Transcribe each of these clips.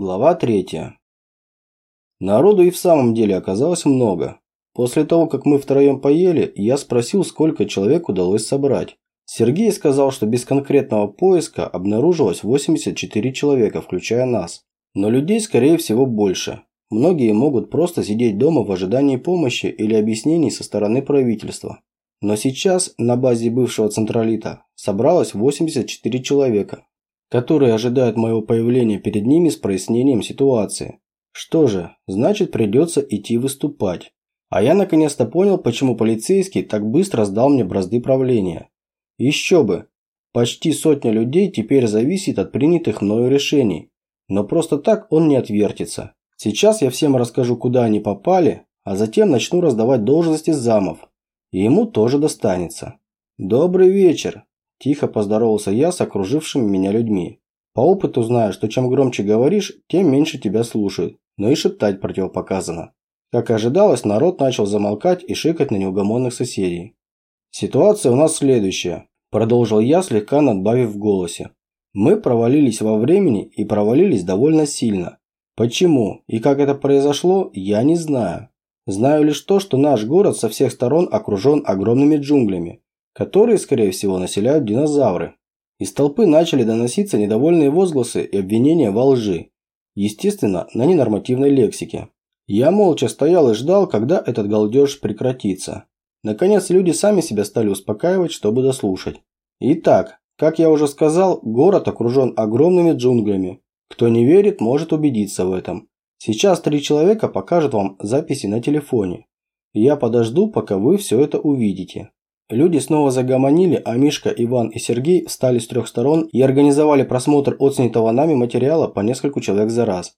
Глава 3. Народу и в самом деле оказалось много. После того, как мы втроем поели, я спросил, сколько человек удалось собрать. Сергей сказал, что без конкретного поиска обнаружилось 84 человека, включая нас. Но людей, скорее всего, больше. Многие могут просто сидеть дома в ожидании помощи или объяснений со стороны правительства. Но сейчас на базе бывшего централита собралось 84 человека, которые ожидают моего появления перед ними с прояснением ситуации. Что же, значит придется идти выступать. А я наконец-то понял, почему полицейский так быстро сдал мне бразды правления. Еще бы, почти сотня людей теперь зависит от принятых мною решений. Но просто так он не отвертится. Сейчас я всем расскажу, куда они попали, а затем начну раздавать должности замов. И ему тоже достанется. Добрый вечер, Тихо поздоровался я с окружившими меня людьми. По опыту знаю, что чем громче говоришь, тем меньше тебя слушают, но и шептать противопоказано. Как и ожидалось, народ начал замолкать и шикать на неугомонных соседей. «Ситуация у нас следующая», – продолжил я, слегка надбавив в голосе. «Мы провалились во времени и провалились довольно сильно. Почему и как это произошло, я не знаю. Знаю лишь то, что наш город со всех сторон окружен огромными джунглями, которые, скорее всего, населяют динозавры. Из толпы начали доноситься недовольные возгласы и обвинения во лжи. Естественно, на ненормативной лексике. Я молча стоял и ждал, когда этот галдеж прекратится. Наконец, люди сами себя стали успокаивать, чтобы дослушать. Итак, как я уже сказал, город окружен огромными джунглями. Кто не верит, может убедиться в этом. Сейчас три человека покажут вам записи на телефоне. Я подожду, пока вы все это увидите. Люди снова загомонили, а Мишка, Иван и Сергей встали с трех сторон и организовали просмотр отснятого нами материала по нескольку человек за раз.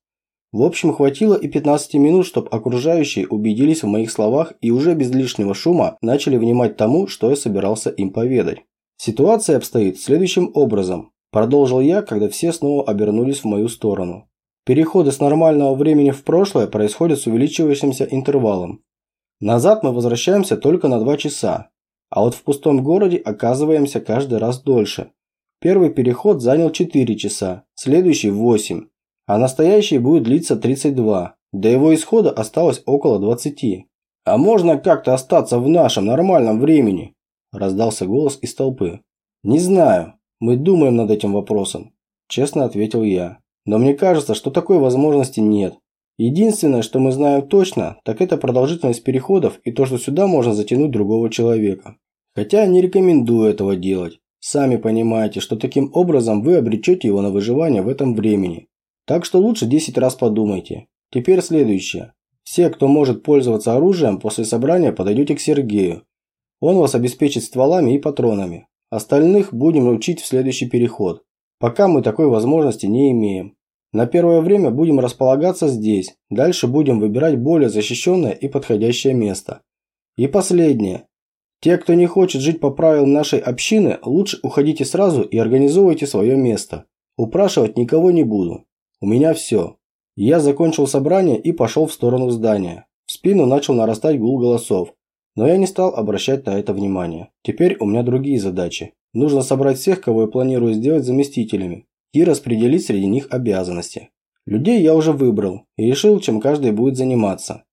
В общем, хватило и 15 минут, чтобы окружающие убедились в моих словах и уже без лишнего шума начали внимать тому, что я собирался им поведать. Ситуация обстоит следующим образом. Продолжил я, когда все снова обернулись в мою сторону. Переходы с нормального времени в прошлое происходят с увеличивающимся интервалом. Назад мы возвращаемся только на 2 часа, а вот в пустом городе оказываемся каждый раз дольше. Первый переход занял 4 часа, следующий 8, а настоящий будет длиться 32. До его исхода осталось около 20. «А можно как-то остаться в нашем нормальном времени?» – раздался голос из толпы. «Не знаю. Мы думаем над этим вопросом», – честно ответил я. «Но мне кажется, что такой возможности нет. Единственное, что мы знаем точно, так это продолжительность переходов и то, что сюда можно затянуть другого человека. Хотя не рекомендую этого делать. Сами понимаете, что таким образом вы обречете его на выживание в этом времени. Так что лучше 10 раз подумайте. Теперь следующее. Все, кто может пользоваться оружием, после собрания подойдете к Сергею. Он вас обеспечит стволами и патронами. Остальных будем учить в следующий переход. Пока мы такой возможности не имеем. На первое время будем располагаться здесь, дальше будем выбирать более защищенное и подходящее место. И последнее. Те, кто не хочет жить по правилам нашей общины, лучше уходите сразу и организовывайте свое место. Упрашивать никого не буду. У меня все. Я закончил собрание и пошел в сторону здания. В спину начал нарастать гул голосов. Но я не стал обращать на это внимание. Теперь у меня другие задачи. Нужно собрать всех, кого я планирую сделать заместителями и распределить среди них обязанности. Людей я уже выбрал и решил, чем каждый будет заниматься.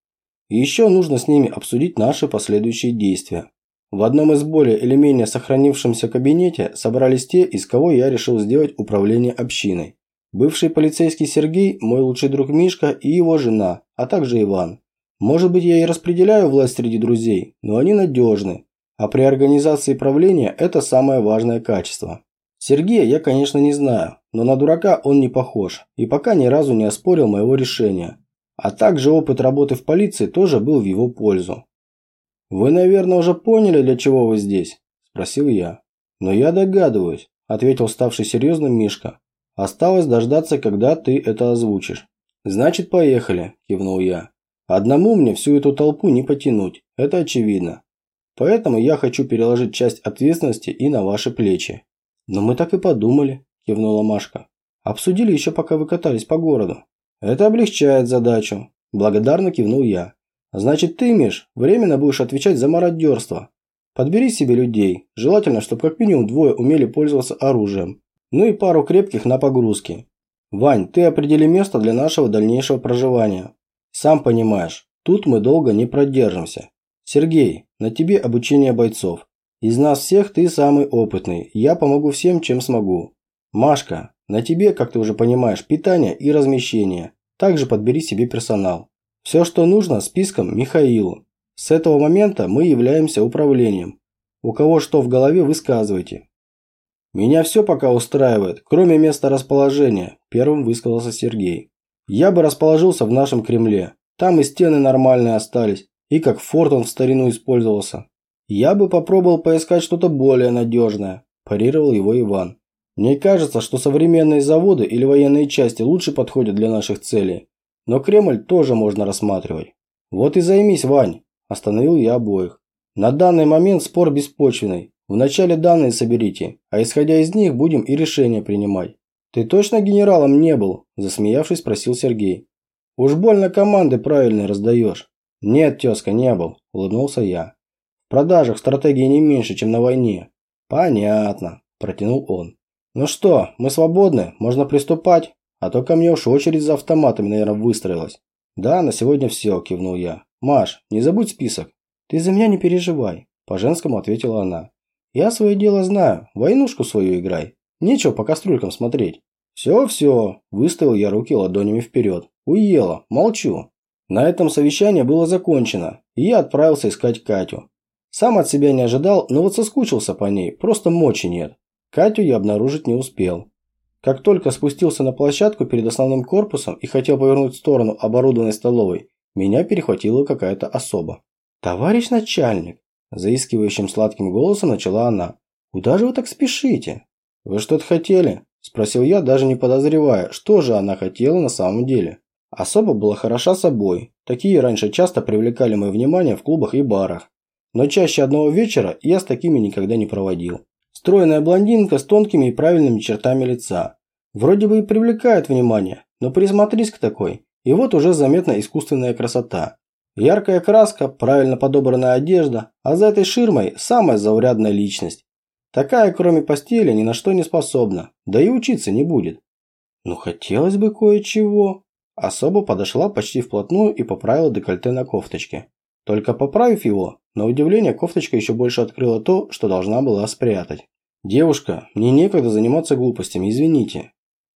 И еще нужно с ними обсудить наши последующие действия. В одном из более или менее сохранившемся кабинете собрались те, из кого я решил сделать управление общиной. Бывший полицейский Сергей, мой лучший друг Мишка и его жена, а также Иван. Может быть, я и распределяю власть среди друзей, но они надежны. А при организации правления это самое важное качество. Сергея я, конечно, не знаю, но на дурака он не похож и пока ни разу не оспорил моего решения. А также опыт работы в полиции тоже был в его пользу. «Вы, наверное, уже поняли, для чего вы здесь?» – спросил я. «Но я догадываюсь», – ответил ставший серьезным Мишка. «Осталось дождаться, когда ты это озвучишь». «Значит, поехали», – кивнул я. «Одному мне всю эту толпу не потянуть, это очевидно. Поэтому я хочу переложить часть ответственности и на ваши плечи. «Но мы так и подумали», – кивнула Машка. «Обсудили еще, пока вы катались по городу». «Это облегчает задачу», – благодарно кивнул я. «Значит, ты, Миш, временно будешь отвечать за мародерство. Подбери себе людей, желательно, чтобы как минимум двое умели пользоваться оружием. Ну и пару крепких на погрузке. Вань, ты определи место для нашего дальнейшего проживания. Сам понимаешь, тут мы долго не продержимся. Сергей, на тебе обучение бойцов. Из нас всех ты самый опытный, я помогу всем, чем смогу. Машка, на тебе, как ты уже понимаешь, питание и размещение. Также подбери себе персонал. Все, что нужно, списком Михаилу. С этого момента мы являемся управлением. У кого что в голове, высказывайте. Меня все пока устраивает, кроме места расположения, первым высказался Сергей. Я бы расположился в нашем Кремле. Там и стены нормальные остались, и как форт он в старину использовался. Я бы попробовал поискать что-то более надежное, парировал его Иван. Мне кажется, что современные заводы или военные части лучше подходят для наших целей. Но Кремль тоже можно рассматривать. Вот и займись, Вань, остановил я обоих. На данный момент спор беспочвенный. Вначале данные соберите, а исходя из них будем и решения принимать. Ты точно генералом не был? Засмеявшись, спросил Сергей. Уж больно команды правильные раздаешь. «Нет, тезка, не был», – улыбнулся я. «В продажах стратегии не меньше, чем на войне». «Понятно», – протянул он. «Ну что, мы свободны, можно приступать, а то ко мне уж очередь за автоматами, наверное, выстроилась». «Да, на сегодня все», – кивнул я. «Маш, не забудь список». «Ты за меня не переживай», – по-женскому ответила она. «Я свое дело знаю, войнушку свою играй. Нечего по кастрюлькам смотреть». «Все-все», – выставил я руки ладонями вперед. «Уела, молчу». На этом совещание было закончено, и я отправился искать Катю. Сам от себя не ожидал, но вот соскучился по ней, просто мочи нет. Катю я обнаружить не успел. Как только спустился на площадку перед основным корпусом и хотел повернуть в сторону оборудованной столовой, меня перехватила какая-то особа. «Товарищ начальник!» – заискивающим сладким голосом начала она. «Куда же вы так спешите?» «Вы что-то хотели?» – спросил я, даже не подозревая, что же она хотела на самом деле. Особо была хороша собой. Такие раньше часто привлекали мое внимание в клубах и барах. Но чаще одного вечера я с такими никогда не проводил. Стройная блондинка с тонкими и правильными чертами лица. Вроде бы и привлекает внимание, но присмотрись к такой, и вот уже заметна искусственная красота. Яркая краска, правильно подобранная одежда, а за этой ширмой самая заурядная личность. Такая, кроме постели, ни на что не способна, да и учиться не будет. Ну хотелось бы кое-чего. Особо подошла почти вплотную и поправила декольте на кофточке. Только поправив его, на удивление кофточка еще больше открыла то, что должна была спрятать. «Девушка, мне некогда заниматься глупостями, извините».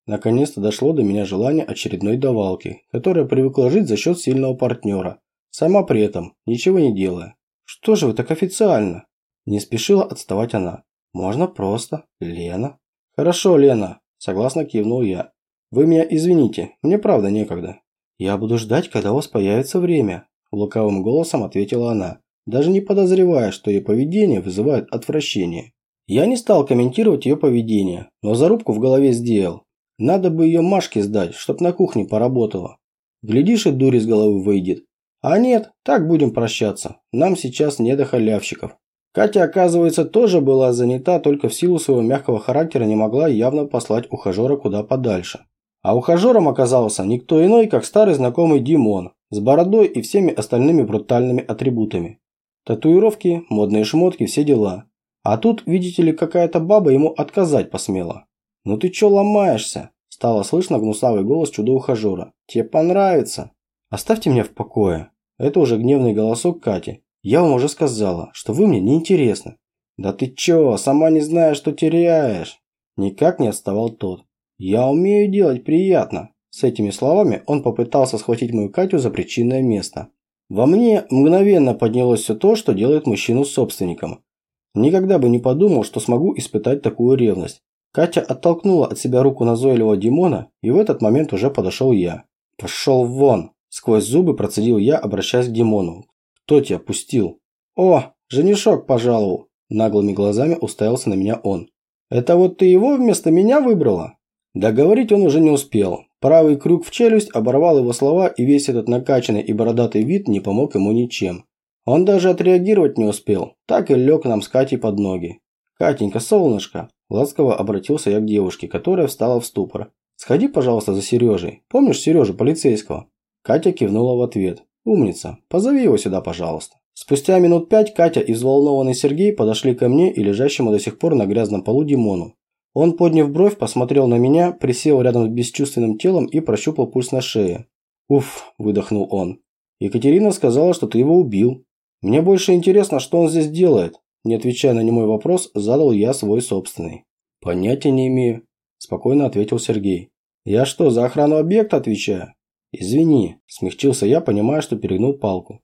Наконец-то дошло до меня желание очередной давалки, которая привыкла жить за счет сильного партнера, сама при этом ничего не делая. «Что же вы так официально?» Не спешила отставать она. «Можно просто, Лена». «Хорошо, Лена», согласно кивнул я. Вы меня извините, мне правда некогда. Я буду ждать, когда у вас появится время, лукавым голосом ответила она, даже не подозревая, что ее поведение вызывает отвращение. Я не стал комментировать ее поведение, но зарубку в голове сделал. Надо бы ее Машке сдать, чтоб на кухне поработала. Глядишь, и дурь из головы выйдет. А нет, так будем прощаться. Нам сейчас не до халявщиков. Катя, оказывается, тоже была занята, только в силу своего мягкого характера не могла явно послать ухажера куда подальше. А ухажером оказался никто иной, как старый знакомый Димон, с бородой и всеми остальными брутальными атрибутами. Татуировки, модные шмотки, все дела. А тут, видите ли, какая-то баба ему отказать посмела. «Ну ты чё ломаешься?» Стало слышно гнусавый голос чудо-ухажера. «Тебе понравится?» «Оставьте меня в покое». Это уже гневный голосок Кати. «Я вам уже сказала, что вы мне не интересны». «Да ты чё, сама не знаешь, что теряешь?» Никак не отставал тот. «Я умею делать приятно». С этими словами он попытался схватить мою Катю за причинное место. Во мне мгновенно поднялось все то, что делает мужчину собственником. Никогда бы не подумал, что смогу испытать такую ревность. Катя оттолкнула от себя руку назойливого Димона, и в этот момент уже подошел я. «Пошел вон!» – сквозь зубы процедил я, обращаясь к Димону. «Кто тебя пустил?» «О, женишок пожаловал!» – наглыми глазами уставился на меня он. «Это вот ты его вместо меня выбрала?» Договорить он уже не успел. Правый крюк в челюсть оборвал его слова, и весь этот накачанный и бородатый вид не помог ему ничем. Он даже отреагировать не успел, так и лег нам с Катей под ноги. «Катенька, солнышко!» – ласково обратился я к девушке, которая встала в ступор. «Сходи, пожалуйста, за Сережей. Помнишь Сережу, полицейского?» Катя кивнула в ответ. «Умница. Позови его сюда, пожалуйста». Спустя минут пять Катя и взволнованный Сергей подошли ко мне и лежащему до сих пор на грязном полу Димону. Он, подняв бровь, посмотрел на меня, присел рядом с бесчувственным телом и прощупал пульс на шее. «Уф», – выдохнул он. «Екатерина сказала, что ты его убил. Мне больше интересно, что он здесь делает». Не отвечая на немой вопрос, задал я свой собственный. «Понятия не имею», – спокойно ответил Сергей. «Я что, за охрану объекта отвечаю?» «Извини», – смягчился я, понимая, что перегнул палку.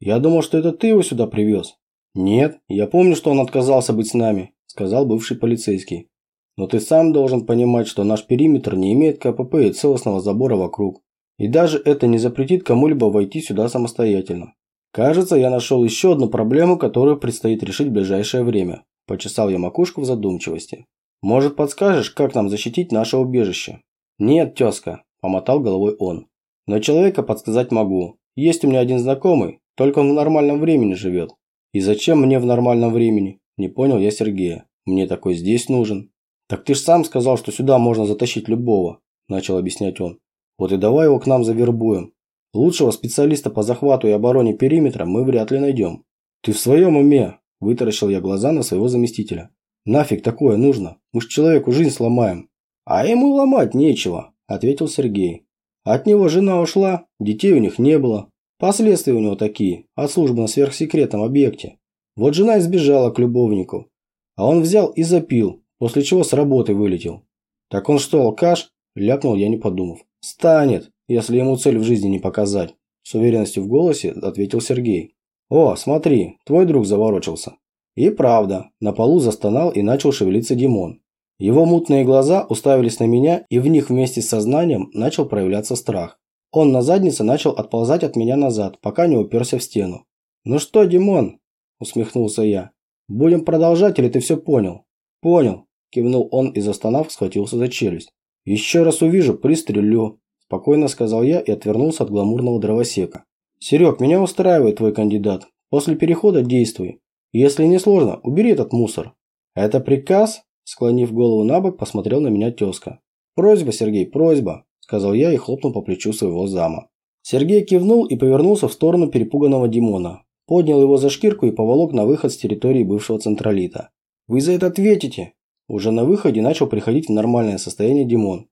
«Я думал, что это ты его сюда привез». «Нет, я помню, что он отказался быть с нами», – сказал бывший полицейский. «Но ты сам должен понимать, что наш периметр не имеет КПП и целостного забора вокруг. И даже это не запретит кому-либо войти сюда самостоятельно. Кажется, я нашел еще одну проблему, которую предстоит решить в ближайшее время. Почесал я макушку в задумчивости. Может, подскажешь, как нам защитить наше убежище? Нет, тезка, помотал головой он. Но человека подсказать могу. Есть у меня один знакомый, только он в нормальном времени живет. И зачем мне в нормальном времени? Не понял я Сергея. Мне такой здесь нужен. Так ты ж сам сказал, что сюда можно затащить любого, начал объяснять он. Вот и давай его к нам завербуем. Лучшего специалиста по захвату и обороне периметра мы вряд ли найдем. Ты в своем уме? Вытаращил я глаза на своего заместителя. Нафиг такое нужно? Мы ж человеку жизнь сломаем. А ему ломать нечего, ответил Сергей. От него жена ушла, детей у них не было. Последствия у него такие, от службы на сверхсекретном объекте. Вот жена избежала к любовнику. А он взял и запил, после чего с работы вылетел. Так он что, алкаш? Ляпнул я, не подумав. «Станет, если ему цель в жизни не показать», – с уверенностью в голосе ответил Сергей. «О, смотри, твой друг заворочился». И правда, на полу застонал и начал шевелиться Димон. Его мутные глаза уставились на меня, и в них вместе с сознанием начал проявляться страх. Он на заднице начал отползать от меня назад, пока не уперся в стену. «Ну что, Димон?» – усмехнулся я. «Будем продолжать или ты все понял?» «Понял», – кивнул он и застонав, схватился за челюсть. «Еще раз увижу, пристрелю», – спокойно сказал я и отвернулся от гламурного дровосека. «Серег, меня устраивает твой кандидат. После перехода действуй. Если не сложно, убери этот мусор». «Это приказ?» – склонив голову на бок, посмотрел на меня тезка. «Просьба, Сергей, просьба», – сказал я и хлопнул по плечу своего зама. Сергей кивнул и повернулся в сторону перепуганного Димона. Поднял его за шкирку и поволок на выход с территории бывшего централита. «Вы за это ответите!» Уже на выходе начал приходить в нормальное состояние Димон.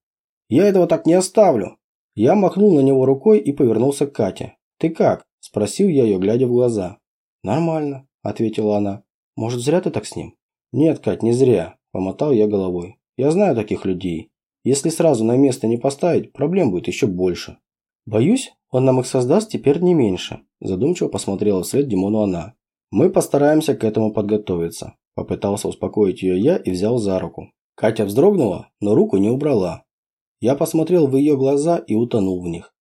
«Я этого так не оставлю!» Я махнул на него рукой и повернулся к Кате. «Ты как?» – спросил я ее, глядя в глаза. «Нормально», – ответила она. «Может, зря ты так с ним?» «Нет, Кать, не зря», – помотал я головой. «Я знаю таких людей. Если сразу на место не поставить, проблем будет еще больше». «Боюсь, он нам их создаст теперь не меньше», – задумчиво посмотрела вслед Димону она. «Мы постараемся к этому подготовиться. Попытался успокоить ее я и взял за руку. Катя вздрогнула, но руку не убрала. Я посмотрел в ее глаза и утонул в них.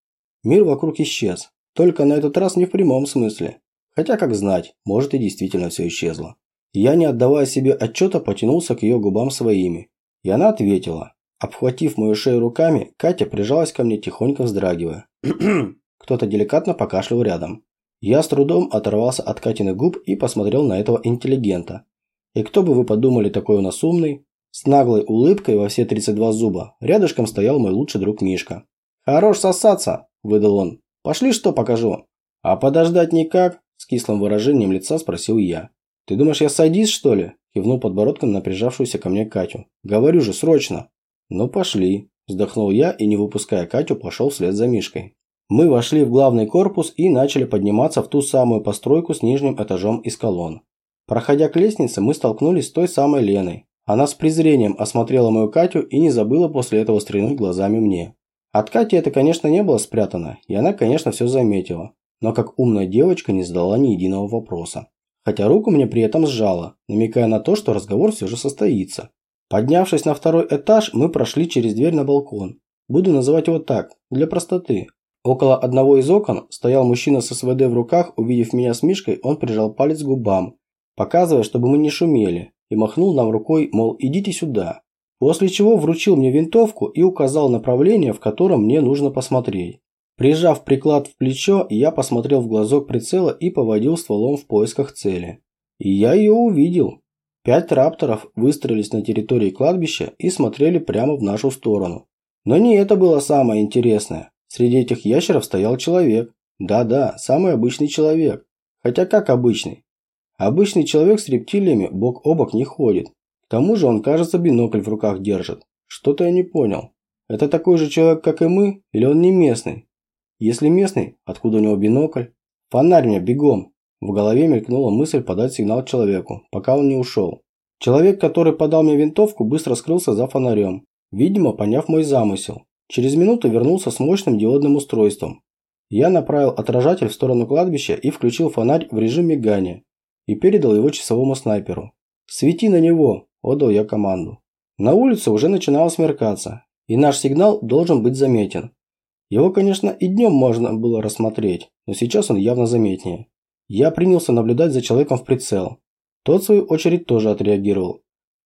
Мир вокруг исчез, только на этот раз не в прямом смысле. Хотя, как знать, может и действительно все исчезло. Я, не отдавая себе отчета, потянулся к ее губам своими. И она ответила. Обхватив мою шею руками, Катя прижалась ко мне, тихонько вздрагивая. Кто-то деликатно покашлял рядом. Я с трудом оторвался от Катиных губ и посмотрел на этого интеллигента, и кто бы вы подумали, такой у нас умный? С наглой улыбкой во все 32 зуба рядышком стоял мой лучший друг Мишка. «Хорош сосаться!» – выдал он. «Пошли что покажу?» «А подождать никак?» – с кислым выражением лица спросил я. «Ты думаешь, я садист, что ли?» – кивнул подбородком на прижавшуюся ко мне Катю. «Говорю же, срочно!» «Ну, пошли!» – вздохнул я и, не выпуская Катю, пошел вслед за Мишкой. Мы вошли в главный корпус и начали подниматься в ту самую постройку с нижним этажом из колонн. Проходя к лестнице, мы столкнулись с той самой Леной. Она с презрением осмотрела мою Катю и не забыла после этого стрельнуть глазами мне. От Кати это, конечно, не было спрятано, и она, конечно, все заметила. Но как умная девочка не задала ни единого вопроса. Хотя руку мне при этом сжала, намекая на то, что разговор все же состоится. Поднявшись на второй этаж, мы прошли через дверь на балкон. Буду называть его так, для простоты. Около одного из окон стоял мужчина с СВД в руках, увидев меня с Мишкой, он прижал палец к губам показывая, чтобы мы не шумели, и махнул нам рукой, мол, идите сюда. После чего вручил мне винтовку и указал направление, в котором мне нужно посмотреть. Прижав приклад в плечо, я посмотрел в глазок прицела и поводил стволом в поисках цели. И я ее увидел. Пять рапторов выстроились на территории кладбища и смотрели прямо в нашу сторону. Но не это было самое интересное. Среди этих ящеров стоял человек. Да-да, самый обычный человек. Хотя как обычный? Обычный человек с рептилиями бок о бок не ходит. К тому же он, кажется, бинокль в руках держит. Что-то я не понял. Это такой же человек, как и мы, или он не местный? Если местный, откуда у него бинокль? Фонарь мне, бегом. В голове мелькнула мысль подать сигнал человеку, пока он не ушел. Человек, который подал мне винтовку, быстро скрылся за фонарем, видимо, поняв мой замысел. Через минуту вернулся с мощным диодным устройством. Я направил отражатель в сторону кладбища и включил фонарь в режим мигания и передал его часовому снайперу. «Свети на него!» – отдал я команду. На улице уже начинало смеркаться, и наш сигнал должен быть заметен. Его, конечно, и днем можно было рассмотреть, но сейчас он явно заметнее. Я принялся наблюдать за человеком в прицел. Тот, в свою очередь, тоже отреагировал.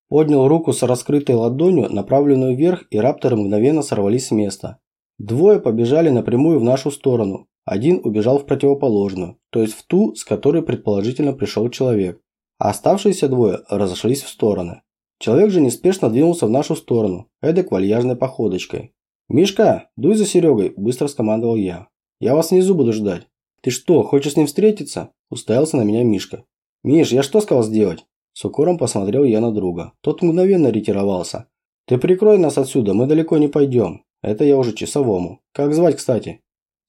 Поднял руку с раскрытой ладонью, направленную вверх, и рапторы мгновенно сорвались с места. Двое побежали напрямую в нашу сторону. Один убежал в противоположную, то есть в ту, с которой предположительно пришел человек. А оставшиеся двое разошлись в стороны. Человек же неспешно двинулся в нашу сторону, эдак вальяжной походочкой. «Мишка, дуй за Серегой», – быстро скомандовал я. «Я вас внизу буду ждать». «Ты что, хочешь с ним встретиться?» – уставился на меня Мишка. «Миш, я что сказал сделать?» С укором посмотрел я на друга. Тот мгновенно ретировался. «Ты прикрой нас отсюда, мы далеко не пойдем. Это я уже часовому. Как звать, кстати?»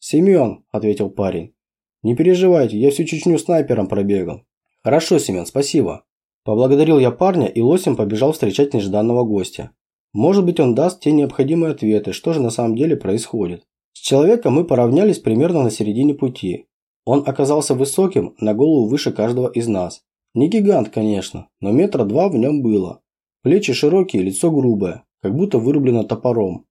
«Семен», – ответил парень. «Не переживайте, я всю Чечню снайпером пробегал». «Хорошо, Семен, спасибо». Поблагодарил я парня и лосем побежал встречать нежданного гостя. Может быть, он даст те необходимые ответы, что же на самом деле происходит. С человеком мы поравнялись примерно на середине пути. Он оказался высоким, на голову выше каждого из нас. Не гигант, конечно, но метра два в нем было. Плечи широкие, лицо грубое, как будто вырублено топором.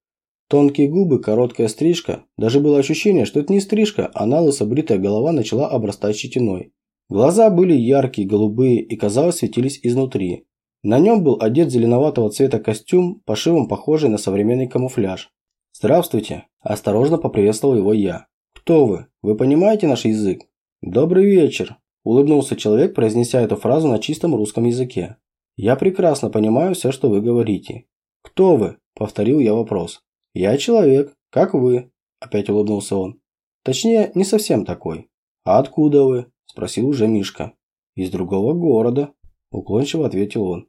Тонкие губы, короткая стрижка. Даже было ощущение, что это не стрижка, а налысо бритая голова начала обрастать щетиной. Глаза были яркие, голубые и, казалось, светились изнутри. На нем был одет зеленоватого цвета костюм, пошивом похожий на современный камуфляж. «Здравствуйте!» – осторожно поприветствовал его я. «Кто вы? Вы понимаете наш язык?» «Добрый вечер!» – улыбнулся человек, произнеся эту фразу на чистом русском языке. «Я прекрасно понимаю все, что вы говорите». «Кто вы?» – повторил я вопрос. «Я человек, как вы», – опять улыбнулся он. «Точнее, не совсем такой». «А откуда вы?» Спросил уже Мишка. Из другого города, уклончиво ответил он.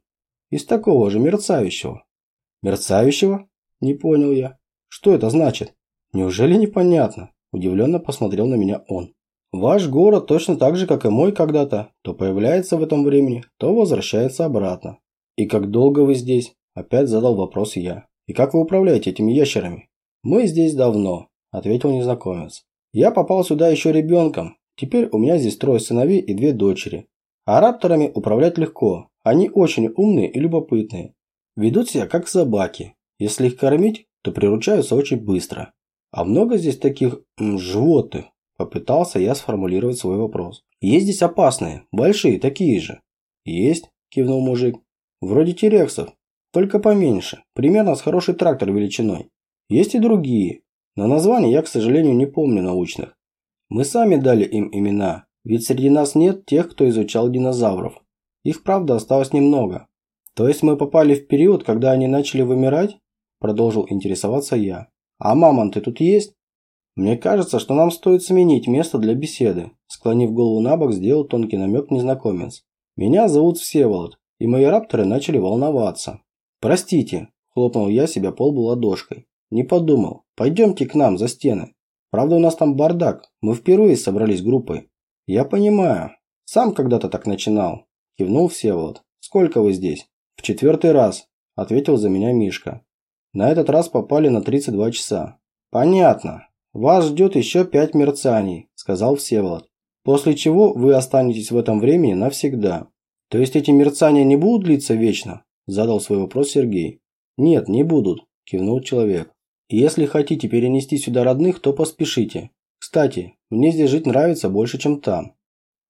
Из такого же мерцающего. Мерцающего? Не понял я. Что это значит? Неужели непонятно? Удивленно посмотрел на меня он. Ваш город точно так же, как и мой когда-то, то появляется в этом времени, то возвращается обратно. И как долго вы здесь? Опять задал вопрос я. И как вы управляете этими ящерами? Мы здесь давно, ответил незнакомец. Я попал сюда еще ребенком, Теперь у меня здесь трое сыновей и две дочери. А рапторами управлять легко. Они очень умные и любопытные. Ведут себя как собаки. Если их кормить, то приручаются очень быстро. А много здесь таких м, животных? Попытался я сформулировать свой вопрос. Есть здесь опасные, большие, такие же. Есть, кивнул мужик. Вроде терексов, только поменьше, примерно с хороший трактор величиной. Есть и другие, но названия я, к сожалению, не помню научных. Мы сами дали им имена, ведь среди нас нет тех, кто изучал динозавров. Их, правда, осталось немного. То есть мы попали в период, когда они начали вымирать? Продолжил интересоваться я. А мамонты тут есть? Мне кажется, что нам стоит сменить место для беседы. Склонив голову на бок, сделал тонкий намек незнакомец. Меня зовут Всеволод, и мои рапторы начали волноваться. Простите, хлопнул я себя полбу ладошкой. Не подумал. Пойдемте к нам за стены. Правда, у нас там бардак. Мы впервые собрались группой. Я понимаю. Сам когда-то так начинал. Кивнул Всеволод. Сколько вы здесь? В четвертый раз. Ответил за меня Мишка. На этот раз попали на 32 часа. Понятно. Вас ждет еще пять мерцаний, сказал Всеволод. После чего вы останетесь в этом времени навсегда. То есть эти мерцания не будут длиться вечно? Задал свой вопрос Сергей. Нет, не будут, кивнул человек. Если хотите перенести сюда родных, то поспешите. Кстати, мне здесь жить нравится больше, чем там.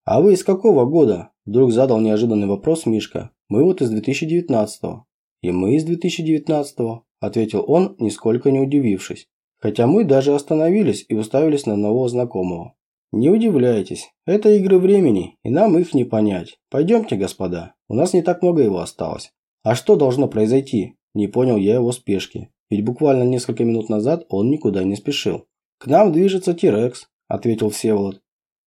А вы из какого года? Вдруг задал неожиданный вопрос Мишка. Мы вот из 2019-го. И мы из 2019-го, ответил он, нисколько не удивившись. Хотя мы даже остановились и уставились на нового знакомого. Не удивляйтесь, это игры времени, и нам их не понять. Пойдемте, господа, у нас не так много его осталось. А что должно произойти? Не понял я его спешки. Ведь буквально несколько минут назад он никуда не спешил. «К нам движется Тирекс», – ответил Всеволод.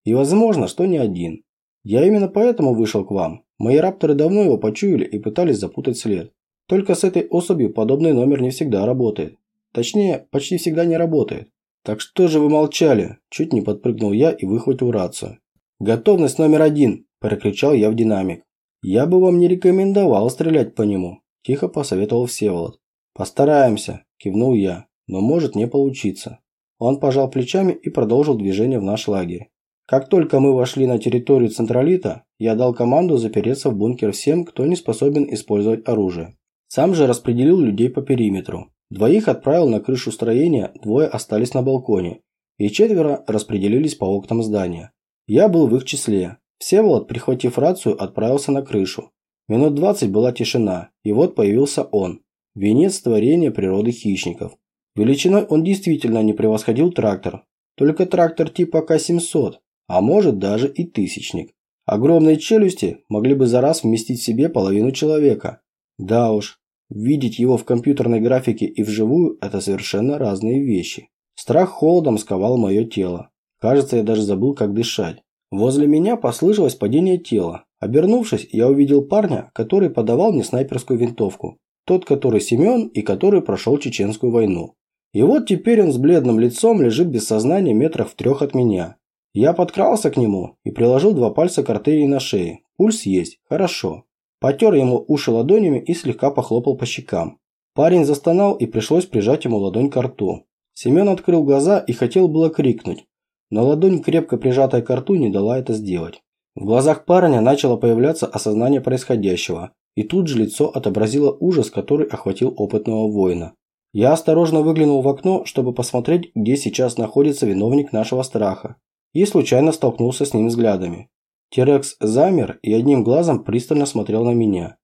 «И возможно, что не один. Я именно поэтому вышел к вам. Мои рапторы давно его почуяли и пытались запутать след. Только с этой особью подобный номер не всегда работает. Точнее, почти всегда не работает. Так что же вы молчали? Чуть не подпрыгнул я и выхватил рацию. Готовность номер один, прокричал я в динамик. Я бы вам не рекомендовал стрелять по нему, тихо посоветовал Всеволод. Постараемся, кивнул я, но может не получиться. Он пожал плечами и продолжил движение в наш лагерь. Как только мы вошли на территорию Централита, я дал команду запереться в бункер всем, кто не способен использовать оружие. Сам же распределил людей по периметру. Двоих отправил на крышу строения, двое остались на балконе, и четверо распределились по окнам здания. Я был в их числе. Всеволод, прихватив рацию, отправился на крышу. Минут двадцать была тишина, и вот появился он. Венец творения природы хищников. Величиной он действительно не превосходил трактор. Только трактор типа К-700, а может даже и тысячник. Огромные челюсти могли бы за раз вместить в себе половину человека. Да уж, видеть его в компьютерной графике и вживую – это совершенно разные вещи. Страх холодом сковал мое тело. Кажется, я даже забыл, как дышать. Возле меня послышалось падение тела. Обернувшись, я увидел парня, который подавал мне снайперскую винтовку. Тот, который Семен и который прошел Чеченскую войну. И вот теперь он с бледным лицом лежит без сознания метрах в трех от меня. Я подкрался к нему и приложил два пальца к артерии на шее. Пульс есть. Хорошо. Потер ему уши ладонями и слегка похлопал по щекам. Парень застонал и пришлось прижать ему ладонь к рту. Семен открыл глаза и хотел было крикнуть, но ладонь, крепко прижатая к рту, не дала это сделать. В глазах парня начало появляться осознание происходящего, и тут же лицо отобразило ужас, который охватил опытного воина. Я осторожно выглянул в окно, чтобы посмотреть, где сейчас находится виновник нашего страха и случайно столкнулся с ним взглядами. Терекс замер и одним глазом пристально смотрел на меня.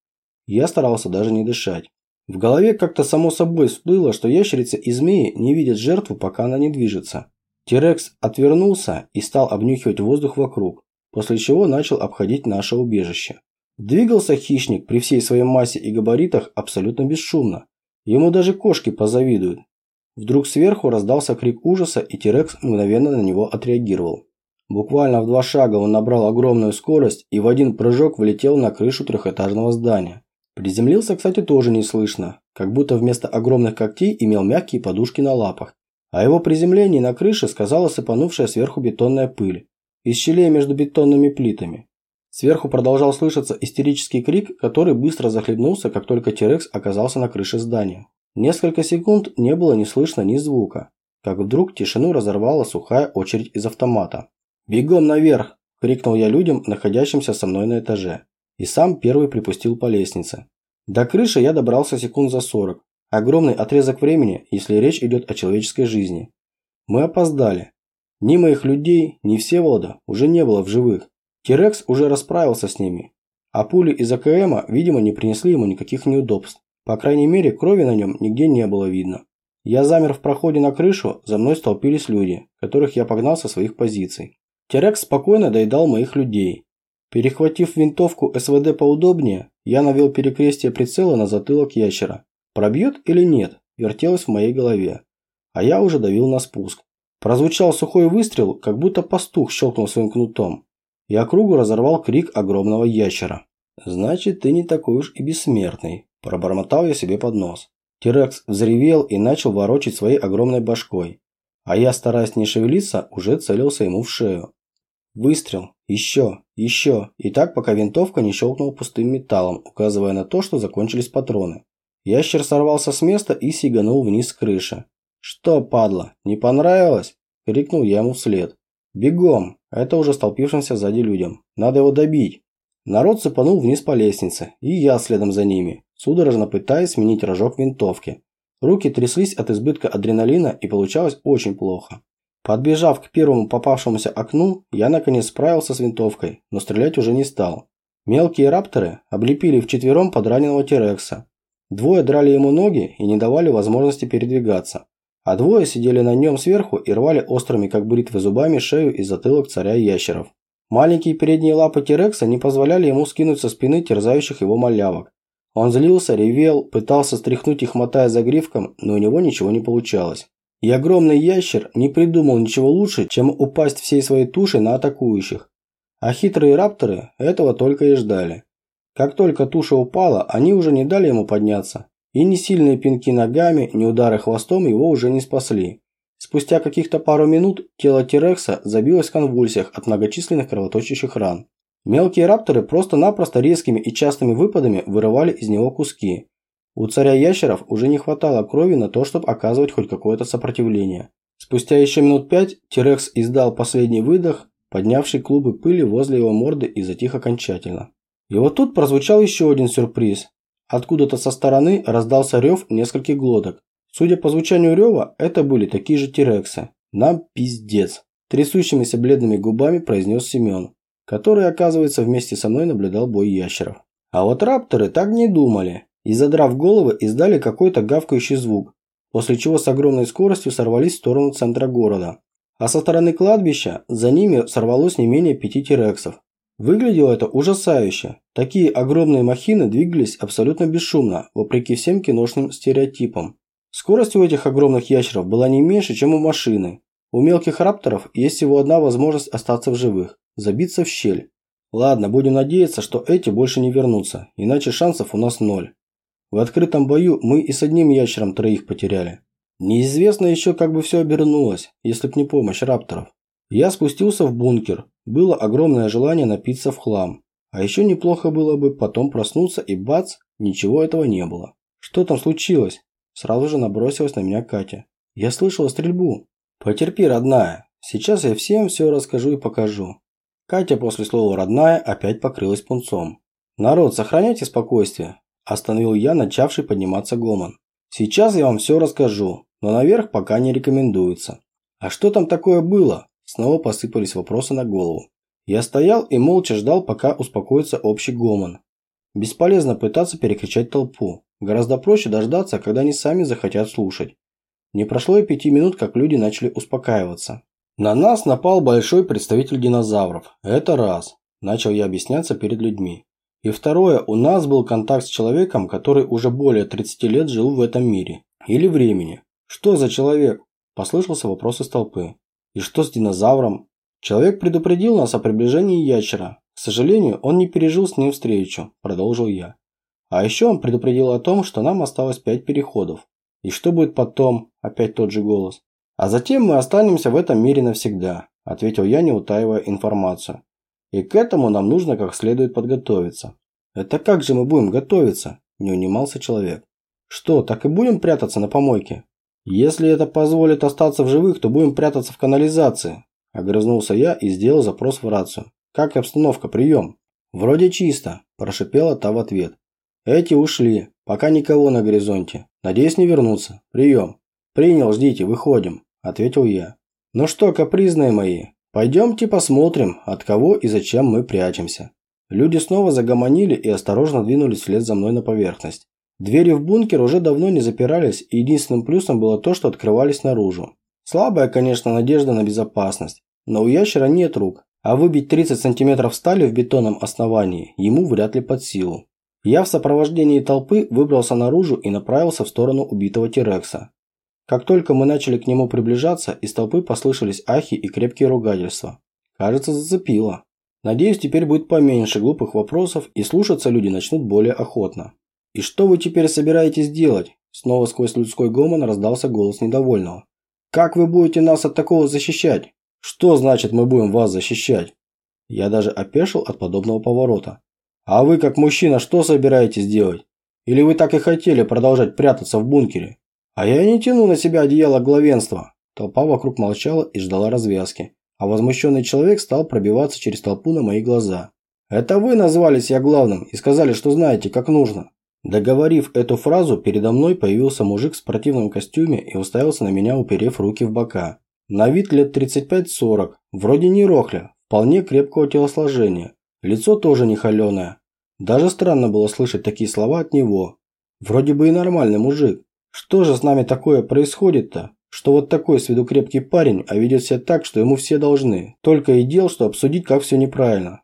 Я старался даже не дышать. В голове как-то само собой всплыло, что ящерица и змеи не видят жертву, пока она не движется. Терекс отвернулся и стал обнюхивать воздух вокруг, после чего начал обходить наше убежище. Двигался хищник при всей своей массе и габаритах абсолютно бесшумно. Ему даже кошки позавидуют. Вдруг сверху раздался крик ужаса, и Тирекс мгновенно на него отреагировал. Буквально в два шага он набрал огромную скорость и в один прыжок влетел на крышу трехэтажного здания. Приземлился, кстати, тоже неслышно, как будто вместо огромных когтей имел мягкие подушки на лапах. О его приземлении на крыше сказала сыпанувшая сверху бетонная пыль из щелей между бетонными плитами. Сверху продолжал слышаться истерический крик, который быстро захлебнулся, как только Тирекс оказался на крыше здания. Несколько секунд не было не слышно ни звука, как вдруг тишину разорвала сухая очередь из автомата. «Бегом наверх!» – крикнул я людям, находящимся со мной на этаже. И сам первый припустил по лестнице. До крыши я добрался секунд за сорок. Огромный отрезок времени, если речь идет о человеческой жизни. Мы опоздали. Ни моих людей, ни Всеволода уже не было в живых. Тирекс уже расправился с ними. А пули из АКМа, видимо, не принесли ему никаких неудобств. По крайней мере, крови на нем нигде не было видно. Я замер в проходе на крышу, за мной столпились люди, которых я погнал со своих позиций. Терекс спокойно доедал моих людей. Перехватив винтовку СВД поудобнее, я навел перекрестие прицела на затылок ящера. Пробьет или нет, вертелось в моей голове. А я уже давил на спуск. Прозвучал сухой выстрел, как будто пастух щелкнул своим кнутом. И округу разорвал крик огромного ящера. «Значит, ты не такой уж и бессмертный», Пробормотал я себе под нос. Тирекс взревел и начал ворочать своей огромной башкой. А я, стараясь не шевелиться, уже целился ему в шею. Выстрел. Еще. Еще. И так, пока винтовка не щелкнула пустым металлом, указывая на то, что закончились патроны. Ящер сорвался с места и сиганул вниз с крыши. «Что, падла, не понравилось?» – крикнул я ему вслед. «Бегом!» – это уже столпившимся сзади людям. «Надо его добить!» Народ сыпанул вниз по лестнице, и я следом за ними судорожно пытаясь сменить рожок винтовки. Руки тряслись от избытка адреналина и получалось очень плохо. Подбежав к первому попавшемуся окну, я наконец справился с винтовкой, но стрелять уже не стал. Мелкие рапторы облепили вчетвером подраненного Терекса. Двое драли ему ноги и не давали возможности передвигаться. А двое сидели на нем сверху и рвали острыми, как бритвы зубами, шею и затылок царя ящеров. Маленькие передние лапы Терекса не позволяли ему скинуть со спины терзающих его малявок. Он злился, ревел, пытался стряхнуть их, мотая за гривком, но у него ничего не получалось. И огромный ящер не придумал ничего лучше, чем упасть всей своей тушей на атакующих. А хитрые рапторы этого только и ждали. Как только туша упала, они уже не дали ему подняться. И ни сильные пинки ногами, ни удары хвостом его уже не спасли. Спустя каких-то пару минут тело Тирекса забилось в конвульсиях от многочисленных кровоточащих ран. Мелкие рапторы просто-напросто резкими и частыми выпадами вырывали из него куски. У царя ящеров уже не хватало крови на то, чтобы оказывать хоть какое-то сопротивление. Спустя еще минут пять Тирекс издал последний выдох, поднявший клубы пыли возле его морды и затих окончательно. И вот тут прозвучал еще один сюрприз. Откуда-то со стороны раздался рев нескольких глоток. Судя по звучанию рева, это были такие же Тирексы. Нам пиздец. Трясущимися бледными губами произнес Семен который, оказывается, вместе со мной наблюдал бой ящеров. А вот рапторы так не думали и, задрав головы, издали какой-то гавкающий звук, после чего с огромной скоростью сорвались в сторону центра города. А со стороны кладбища за ними сорвалось не менее пяти тирексов. Выглядело это ужасающе. Такие огромные махины двигались абсолютно бесшумно, вопреки всем киношным стереотипам. Скорость у этих огромных ящеров была не меньше, чем у машины. У мелких рапторов есть всего одна возможность остаться в живых забиться в щель. Ладно, будем надеяться, что эти больше не вернутся, иначе шансов у нас ноль. В открытом бою мы и с одним ящером троих потеряли. Неизвестно еще, как бы все обернулось, если б не помощь рапторов. Я спустился в бункер. Было огромное желание напиться в хлам. А еще неплохо было бы потом проснуться и бац, ничего этого не было. Что там случилось? Сразу же набросилась на меня Катя. Я слышала стрельбу. Потерпи, родная. Сейчас я всем все расскажу и покажу. Катя после слова «родная» опять покрылась пунцом. «Народ, сохраняйте спокойствие», – остановил я начавший подниматься гомон. «Сейчас я вам все расскажу, но наверх пока не рекомендуется». «А что там такое было?» Снова посыпались вопросы на голову. Я стоял и молча ждал, пока успокоится общий гомон. Бесполезно пытаться перекричать толпу. Гораздо проще дождаться, когда они сами захотят слушать. Не прошло и пяти минут, как люди начали успокаиваться. На нас напал большой представитель динозавров. Это раз. Начал я объясняться перед людьми. И второе, у нас был контакт с человеком, который уже более 30 лет жил в этом мире. Или времени. Что за человек? Послышался вопрос из толпы. И что с динозавром? Человек предупредил нас о приближении ящера. К сожалению, он не пережил с ним встречу, продолжил я. А еще он предупредил о том, что нам осталось пять переходов. И что будет потом? Опять тот же голос. А затем мы останемся в этом мире навсегда, ответил я, не утаивая информацию. И к этому нам нужно как следует подготовиться. Это как же мы будем готовиться? Не унимался человек. Что, так и будем прятаться на помойке? Если это позволит остаться в живых, то будем прятаться в канализации. Огрызнулся я и сделал запрос в рацию. Как обстановка, прием? Вроде чисто, прошипела та в ответ. Эти ушли, пока никого на горизонте. Надеюсь не вернуться. Прием. Принял, ждите, выходим ответил я. Ну что, капризные мои, пойдемте посмотрим, от кого и зачем мы прячемся. Люди снова загомонили и осторожно двинулись вслед за мной на поверхность. Двери в бункер уже давно не запирались, и единственным плюсом было то, что открывались наружу. Слабая, конечно, надежда на безопасность, но у ящера нет рук, а выбить 30 сантиметров стали в бетонном основании ему вряд ли под силу. Я в сопровождении толпы выбрался наружу и направился в сторону убитого Тирекса. Как только мы начали к нему приближаться, из толпы послышались ахи и крепкие ругательства. Кажется, зацепило. Надеюсь, теперь будет поменьше глупых вопросов и слушаться люди начнут более охотно. «И что вы теперь собираетесь делать?» Снова сквозь людской гомон раздался голос недовольного. «Как вы будете нас от такого защищать? Что значит мы будем вас защищать?» Я даже опешил от подобного поворота. «А вы, как мужчина, что собираетесь делать? Или вы так и хотели продолжать прятаться в бункере?» «А я не тяну на себя одеяло главенства!» Толпа вокруг молчала и ждала развязки, а возмущенный человек стал пробиваться через толпу на мои глаза. «Это вы назвались я главным и сказали, что знаете, как нужно!» Договорив эту фразу, передо мной появился мужик в спортивном костюме и уставился на меня, уперев руки в бока. На вид лет 35-40, вроде не рохля, вполне крепкого телосложения. Лицо тоже не холеное. Даже странно было слышать такие слова от него. Вроде бы и нормальный мужик. Что же с нами такое происходит-то? Что вот такой с виду крепкий парень, а ведет себя так, что ему все должны. Только и дел, что обсудить, как все неправильно.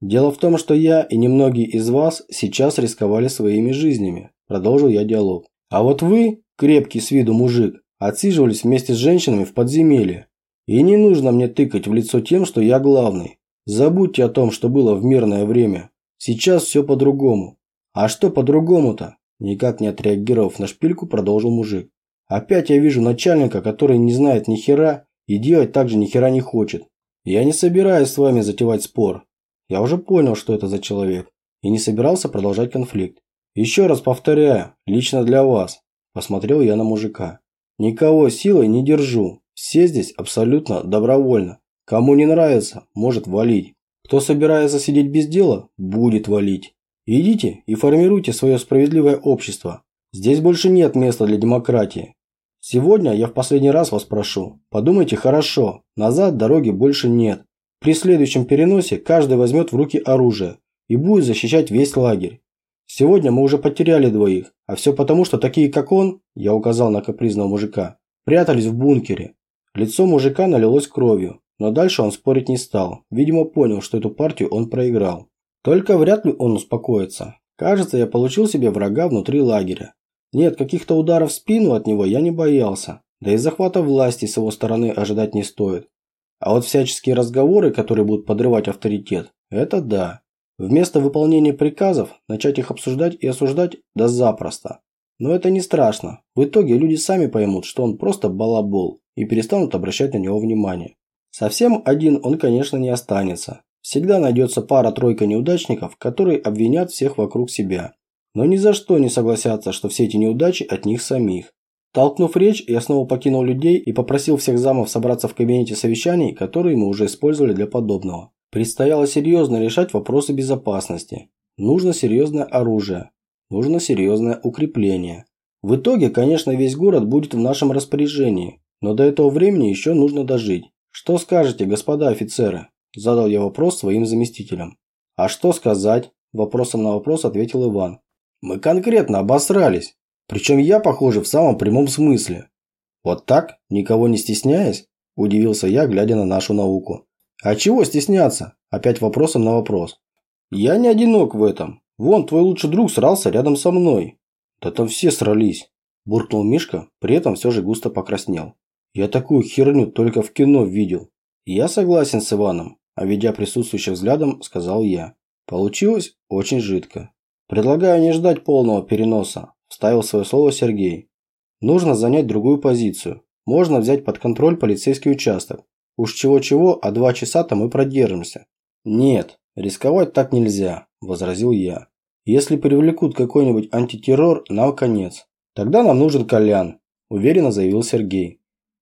Дело в том, что я и немногие из вас сейчас рисковали своими жизнями. Продолжил я диалог. А вот вы, крепкий с виду мужик, отсиживались вместе с женщинами в подземелье. И не нужно мне тыкать в лицо тем, что я главный. Забудьте о том, что было в мирное время. Сейчас все по-другому. А что по-другому-то? Никак не отреагировав на шпильку, продолжил мужик. Опять я вижу начальника, который не знает ни хера и делать также ни хера не хочет. Я не собираюсь с вами затевать спор. Я уже понял, что это за человек, и не собирался продолжать конфликт. Еще раз повторяю, лично для вас. Посмотрел я на мужика. Никого силой не держу. Все здесь абсолютно добровольно. Кому не нравится, может валить. Кто собирается сидеть без дела, будет валить. Идите и формируйте свое справедливое общество. Здесь больше нет места для демократии. Сегодня я в последний раз вас прошу, подумайте хорошо, назад дороги больше нет. При следующем переносе каждый возьмет в руки оружие и будет защищать весь лагерь. Сегодня мы уже потеряли двоих, а все потому, что такие как он, я указал на капризного мужика, прятались в бункере. Лицо мужика налилось кровью, но дальше он спорить не стал, видимо понял, что эту партию он проиграл. Только вряд ли он успокоится. Кажется, я получил себе врага внутри лагеря. Нет, каких-то ударов в спину от него я не боялся. Да и захвата власти с его стороны ожидать не стоит. А вот всяческие разговоры, которые будут подрывать авторитет, это да. Вместо выполнения приказов начать их обсуждать и осуждать да запросто. Но это не страшно. В итоге люди сами поймут, что он просто балабол и перестанут обращать на него внимание. Совсем один он, конечно, не останется. Всегда найдется пара-тройка неудачников, которые обвинят всех вокруг себя но ни за что не согласятся, что все эти неудачи от них самих. Толкнув речь, я снова покинул людей и попросил всех замов собраться в кабинете совещаний, которые мы уже использовали для подобного. Предстояло серьезно решать вопросы безопасности. Нужно серьезное оружие. Нужно серьезное укрепление. В итоге, конечно, весь город будет в нашем распоряжении, но до этого времени еще нужно дожить. Что скажете, господа офицеры? Задал я вопрос своим заместителям. А что сказать? Вопросом на вопрос ответил Иван. Мы конкретно обосрались. Причем я, похоже, в самом прямом смысле. Вот так, никого не стесняясь? Удивился я, глядя на нашу науку. А чего стесняться? Опять вопросом на вопрос. Я не одинок в этом. Вон, твой лучший друг срался рядом со мной. Да там все срались. Буркнул Мишка, при этом все же густо покраснел. Я такую херню только в кино видел. Я согласен с Иваном, а ведя присутствующим взглядом, сказал я. Получилось очень жидко. «Предлагаю не ждать полного переноса», – вставил свое слово Сергей. «Нужно занять другую позицию. Можно взять под контроль полицейский участок. Уж чего-чего, а два часа-то мы продержимся». «Нет, рисковать так нельзя», – возразил я. «Если привлекут какой-нибудь антитеррор, нам конец. Тогда нам нужен Колян», – уверенно заявил Сергей.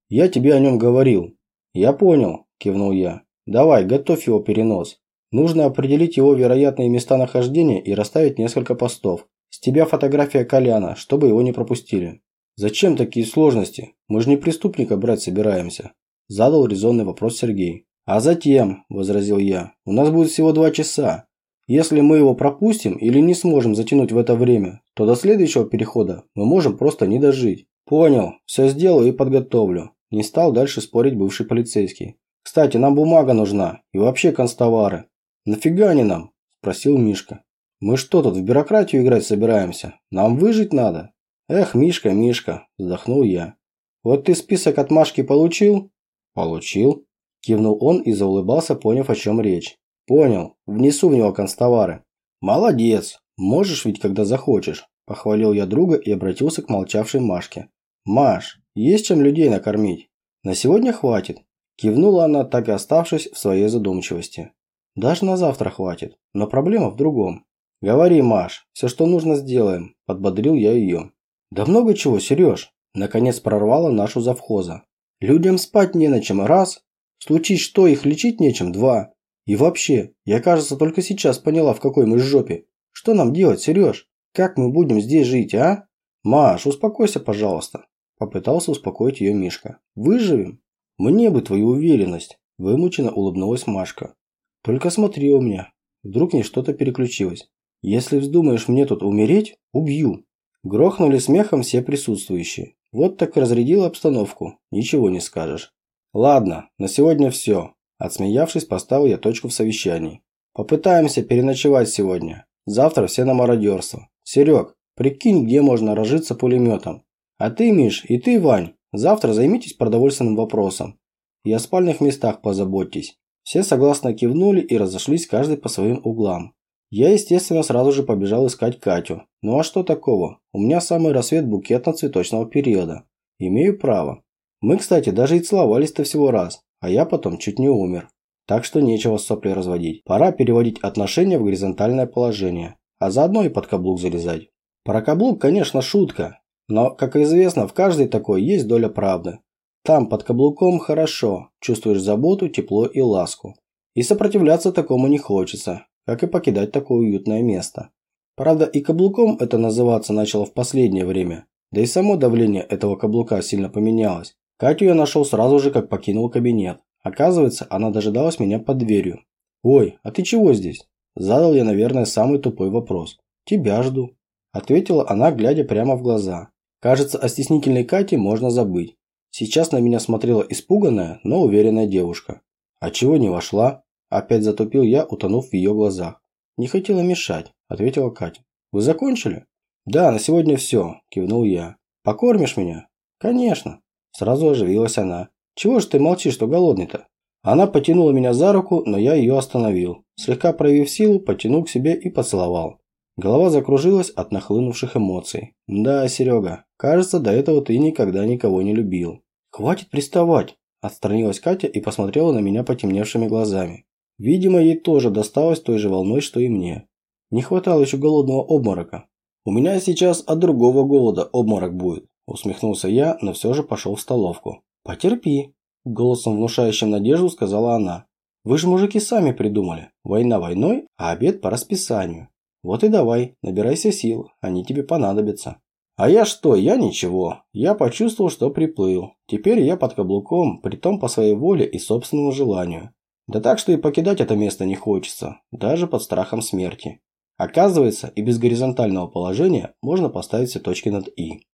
«Я тебе о нем говорил». «Я понял», – кивнул я. «Давай, готовь его перенос. Нужно определить его вероятные места нахождения и расставить несколько постов. С тебя фотография Коляна, чтобы его не пропустили. Зачем такие сложности? Мы же не преступника брать собираемся. Задал резонный вопрос Сергей. А затем, возразил я, у нас будет всего два часа. Если мы его пропустим или не сможем затянуть в это время, то до следующего перехода мы можем просто не дожить. Понял, все сделаю и подготовлю. Не стал дальше спорить бывший полицейский. Кстати, нам бумага нужна и вообще констовары. «Нафига они нам?» – спросил Мишка. «Мы что тут в бюрократию играть собираемся? Нам выжить надо». «Эх, Мишка, Мишка», – вздохнул я. «Вот ты список отмашки получил?» «Получил», – кивнул он и заулыбался, поняв, о чем речь. «Понял. Внесу в него констовары». «Молодец. Можешь ведь, когда захочешь», – похвалил я друга и обратился к молчавшей Машке. «Маш, есть чем людей накормить?» «На сегодня хватит», – кивнула она, так и оставшись в своей задумчивости. Даже на завтра хватит, но проблема в другом. Говори, Маш, все, что нужно, сделаем, подбодрил я ее. Да много чего, Сереж. Наконец прорвала нашу завхоза. Людям спать не на чем, раз. Случись что, их лечить нечем, два. И вообще, я, кажется, только сейчас поняла, в какой мы жопе. Что нам делать, Сереж? Как мы будем здесь жить, а? Маш, успокойся, пожалуйста. Попытался успокоить ее Мишка. Выживем? Мне бы твою уверенность. Вымученно улыбнулась Машка. Только смотри у меня. Вдруг не что-то переключилось. Если вздумаешь мне тут умереть, убью. Грохнули смехом все присутствующие. Вот так разрядил обстановку. Ничего не скажешь. Ладно, на сегодня все. Отсмеявшись, поставил я точку в совещании. Попытаемся переночевать сегодня. Завтра все на мародерство. Серег, прикинь, где можно разжиться пулеметом. А ты, Миш, и ты, Вань, завтра займитесь продовольственным вопросом. И о спальных местах позаботьтесь. Все согласно кивнули и разошлись каждый по своим углам. Я, естественно, сразу же побежал искать Катю. Ну а что такого? У меня самый рассвет букетно-цветочного периода. Имею право. Мы, кстати, даже и целовались-то всего раз, а я потом чуть не умер. Так что нечего сопли разводить. Пора переводить отношения в горизонтальное положение, а заодно и под каблук залезать. Про каблук, конечно, шутка, но, как известно, в каждой такой есть доля правды. Там, под каблуком, хорошо, чувствуешь заботу, тепло и ласку. И сопротивляться такому не хочется, как и покидать такое уютное место. Правда, и каблуком это называться начало в последнее время, да и само давление этого каблука сильно поменялось. Катю я нашел сразу же, как покинул кабинет. Оказывается, она дожидалась меня под дверью. «Ой, а ты чего здесь?» Задал я, наверное, самый тупой вопрос. «Тебя жду», – ответила она, глядя прямо в глаза. Кажется, о стеснительной Кате можно забыть. Сейчас на меня смотрела испуганная, но уверенная девушка. «А чего не вошла?» Опять затупил я, утонув в ее глазах. «Не хотела мешать», – ответила Катя. «Вы закончили?» «Да, на сегодня все», – кивнул я. «Покормишь меня?» «Конечно». Сразу оживилась она. «Чего ж ты молчишь, что голодный-то?» Она потянула меня за руку, но я ее остановил. Слегка проявив силу, потянул к себе и поцеловал. Голова закружилась от нахлынувших эмоций. «Да, Серега, кажется, до этого ты никогда никого не любил». «Хватит приставать!» – отстранилась Катя и посмотрела на меня потемневшими глазами. Видимо, ей тоже досталось той же волной, что и мне. Не хватало еще голодного обморока. «У меня сейчас от другого голода обморок будет», – усмехнулся я, но все же пошел в столовку. «Потерпи», – голосом внушающим надежду сказала она. «Вы же мужики сами придумали. Война войной, а обед по расписанию. Вот и давай, набирайся сил, они тебе понадобятся». А я что, я ничего. Я почувствовал, что приплыл. Теперь я под каблуком, притом по своей воле и собственному желанию. Да так, что и покидать это место не хочется, даже под страхом смерти. Оказывается, и без горизонтального положения можно поставить все точки над «и».